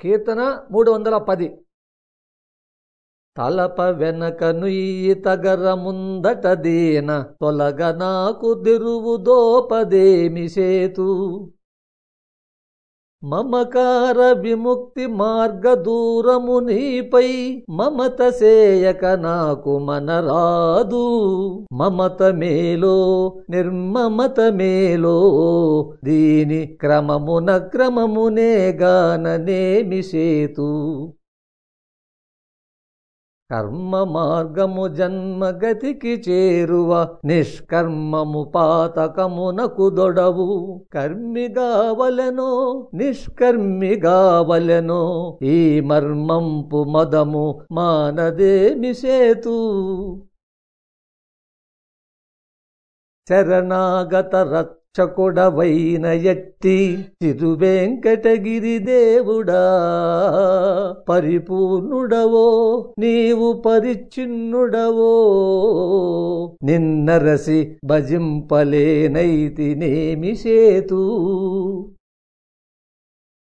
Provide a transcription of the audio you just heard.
కీర్తన మూడు వందల పది తలప వెనక నుయ్యి తగర ముందట దీన తొలగ నాకు దిరువు దోపదేమి సేతు. మమకార విముక్తి మార్గ దూరము నీపై మమత సేయక నాకు మనరాదు. మమత మేలో నిర్మమత మేలో దీని క్రమమున క్రమమునే గాననేమి సేతు. కర్మ మార్గము జన్మగతికి చేరువ నిష్కర్మము పాతకమునకు దొడవు. కర్మిగావలెనో నిష్కర్మిగావలెనో ఈ మర్మంపు మదము మానదేమి సేతు. శరణాగత రక్షకుడవైన ఎట్టి తిరువెంకటగిరి దేవుడా పరిపూర్ణుడవో నీవు పరిచిన్నుడవో నిన్నరసి భజింపలేనైతినేమి సేతూ